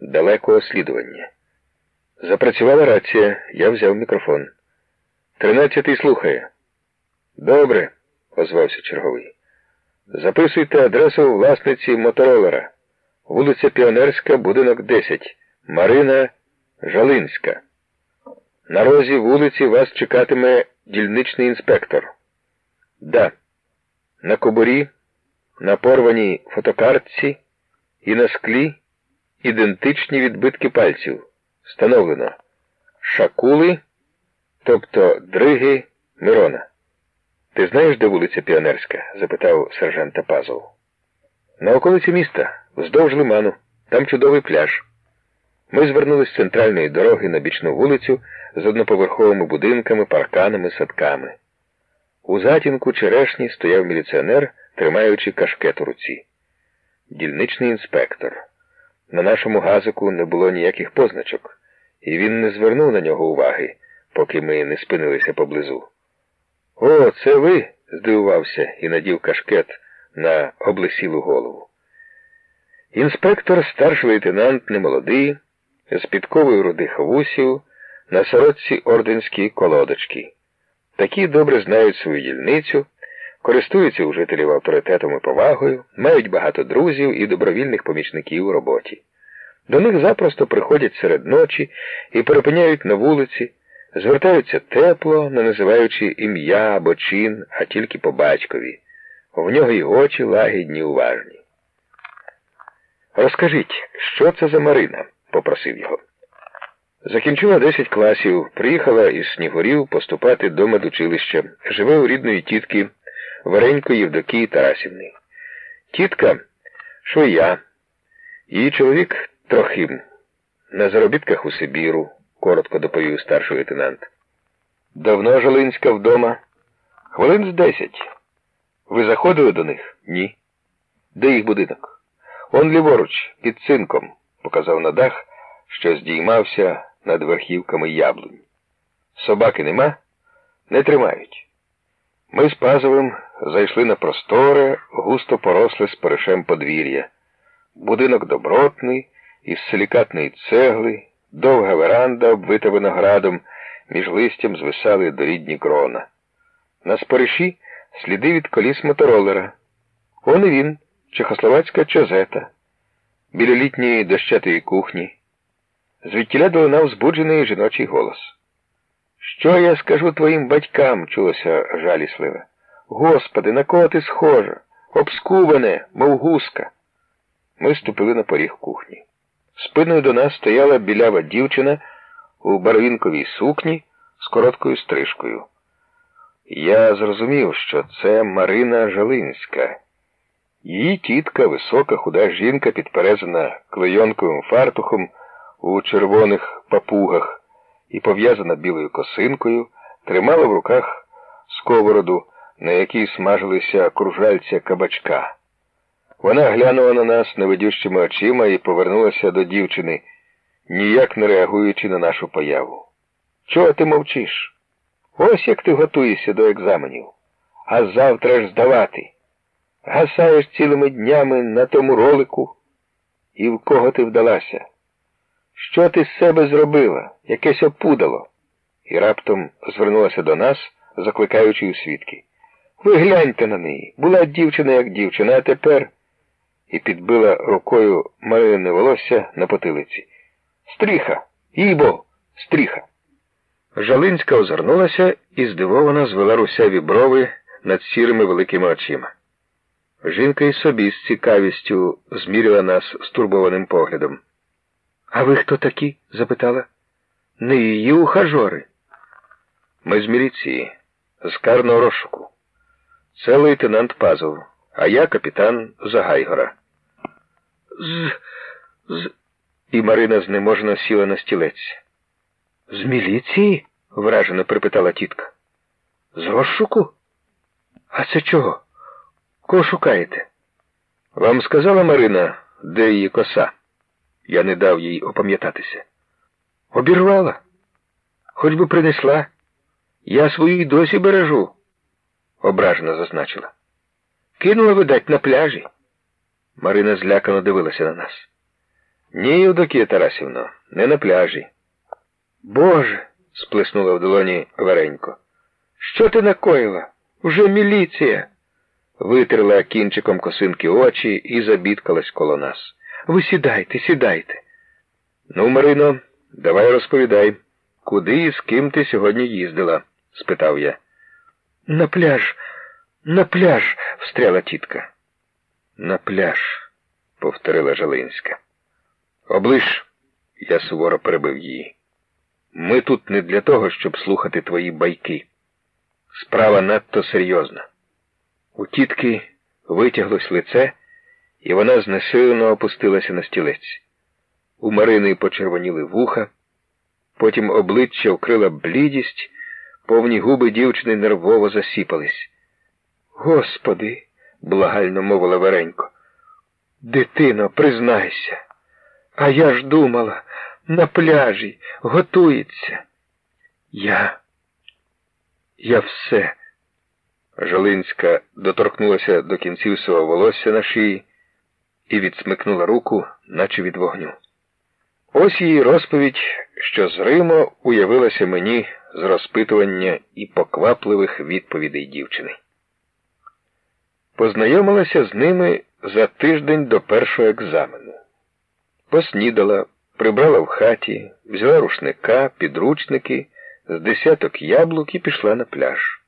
далекого слідування. Запрацювала рація, я взяв мікрофон. Тринадцятий слухає. Добре, озвався черговий. Записуйте адресу власниці моторолера. Вулиця Піонерська, будинок 10. Марина Жалинська. На розі вулиці вас чекатиме дільничний інспектор. Да. На кобурі, на порваній фотокартці і на склі ідентичні відбитки пальців. Встановлено Шакули, тобто Дриги Мирона. Ти знаєш, де вулиця Піонерська? запитав сержант Тапазов. На околиці міста, вздовж лиману, там чудовий пляж. Ми звернули з центральної дороги на бічну вулицю з одноповерховими будинками, парканами, садками. У затінку черешні стояв міліціонер, тримаючи кашкет у руці. Дільничний інспектор. На нашому газику не було ніяких позначок, і він не звернув на нього уваги, поки ми не спинилися поблизу. О, це ви? здивувався і надів кашкет на облесілу голову. Інспектор, старший лейтенант немолодий, з підковою рудих вусів, на сорочці орденські колодочки. Такі добре знають свою дільницю, користуються у жителів авторитетом і повагою, мають багато друзів і добровільних помічників у роботі. До них запросто приходять серед ночі і перепиняють на вулиці, звертаються тепло, не називаючи ім'я або чин, а тільки по батькові. В нього й очі лагідні, уважні. Розкажіть, що це за Марина? попросив його. Закінчила 10 класів, приїхала із Снігурів поступати до медучилища, живе у рідної тітки Варенько Євдокії Тарасівни. Тітка швия, її чоловік Трохим. На заробітках у Сибіру, коротко доповів старший лейтенант. Давно Жалинська вдома? Хвилин з десять. Ви заходили до них? Ні. Де їх будинок? Он ліворуч, під цинком, показав на дах, що здіймався над верхівками яблунь. Собаки нема? Не тримають. Ми з Пазовим зайшли на просторе, густо поросле з перешем подвір'я. Будинок добротний, із силікатної цегли, довга веранда, обвита виноградом, між листям звисали дорідні крона. На спориші сліди від коліс моторолера. Он і він, чехословацька чозета, біля літньої дощатої кухні. Звідтіля долинав збуджений жіночий голос. Що я скажу твоїм батькам? чулося жалісливе. Господи, на кого ти схожа? Обскубане, мов гуска. Ми ступили на поріг кухні. Спиною до нас стояла білява дівчина у барвінковій сукні з короткою стрижкою. Я зрозумів, що це Марина Жалинська. Її тітка, висока, худа жінка, підперезана клейонковим фартухом у червоних папугах і пов'язана білою косинкою, тримала в руках сковороду, на якій смажилися кружальця кабачка. Вона глянула на нас невидющими очима і повернулася до дівчини, ніяк не реагуючи на нашу появу. Чого ти мовчиш? Ось як ти готуєшся до екзаменів, а завтра ж здавати. Гасаєш цілими днями на тому ролику. І в кого ти вдалася? Що ти з себе зробила? Якесь опудало? І раптом звернулася до нас, закликаючи у свідки. Ви гляньте на неї. Була дівчина, як дівчина, а тепер і підбила рукою Марине волосся на потилиці. Стріха, їбо, стріха. Жалинська озирнулася і здивовано звела русяві брови над сірими великими очима. Жінка й собі з цікавістю зміряла нас стурбованим поглядом. А ви хто такі? запитала. Не її ухажори. Ми з міліції, з карного розшуку. Це лейтенант Пазов а я капітан Загайгора. З. з. І Марина знеможено сіла на стілець. З міліції? вражено припитала тітка. З розшуку? А це чого? Кого шукаєте? Вам сказала Марина, де її коса? Я не дав їй опам'ятатися. Обірвала. Хоч би принесла. Я свою й досі бережу, ображено зазначила. Кинула, видать, на пляжі. Марина злякано дивилася на нас. Ні, Євдокія Тарасівно, не на пляжі. Боже, сплеснула в долоні Варенько. Що ти накоїла? Уже міліція. Витерла кінчиком косинки очі і забідкалась коло нас. Ви сідайте, сідайте. Ну, Марино, давай розповідай, куди і з ким ти сьогодні їздила? спитав я. На пляж, на пляж, встряла тітка. На пляж, повторила Жалинська. Оближ, я суворо перебив її. Ми тут не для того, щоб слухати твої байки. Справа надто серйозна. У тітки витяглось лице, і вона знесилено опустилася на стілець. У Марини почервоніли вуха, потім обличчя вкрила блідість, повні губи дівчини нервово засіпались. Господи, благально мовила Варенько. Дитино, признайся. А я ж думала, на пляжі готується. Я. Я все. Жалинська доторкнулася до кінців свого волосся на шиї і відсмикнула руку, наче від вогню. Ось її розповідь, що зримо уявилася мені з розпитування і поквапливих відповідей дівчини. Познайомилася з ними за тиждень до першого екзамену. Поснідала, прибрала в хаті, взяла рушника, підручники, з десяток яблук і пішла на пляж.